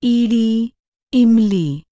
Edie, Imli.